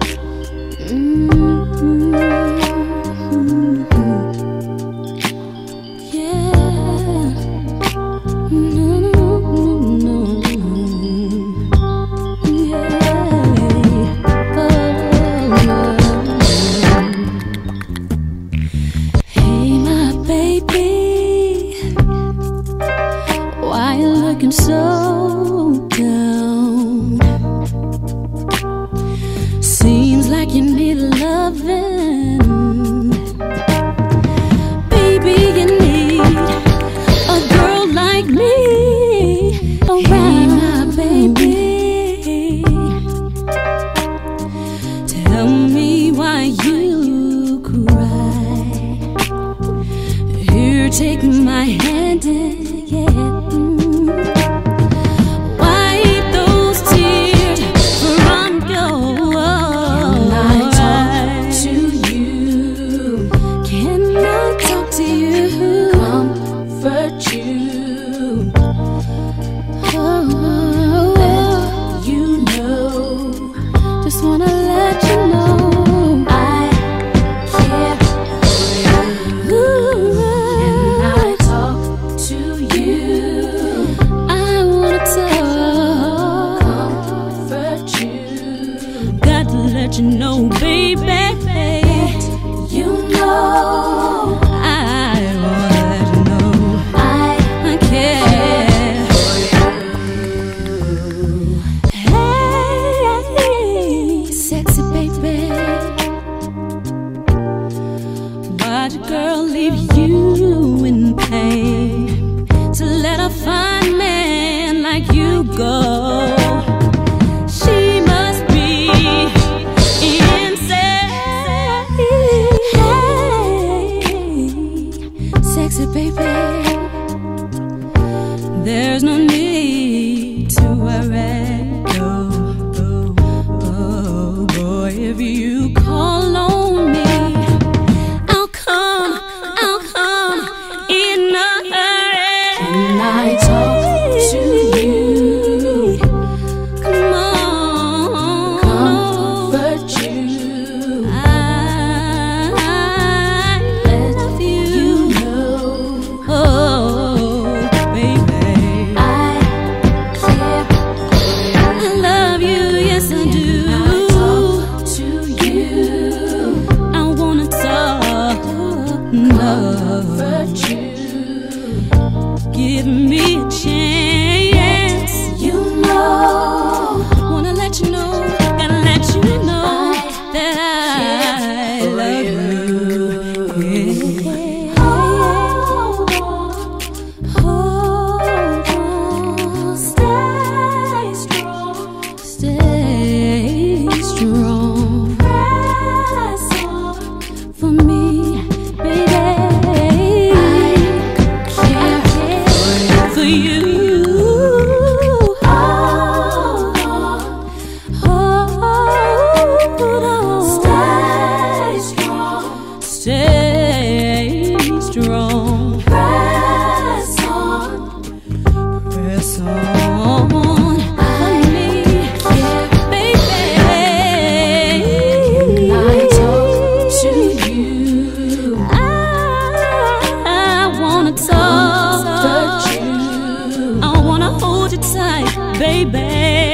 Mm. Tell me why you cry. Here, take my hand, yeah. You know, baby, you know. I wanna know. I care for you. Hey, sexy baby. But girl, leave you in pain. To let a fine man like you go. baby. There's no need. your time, baby.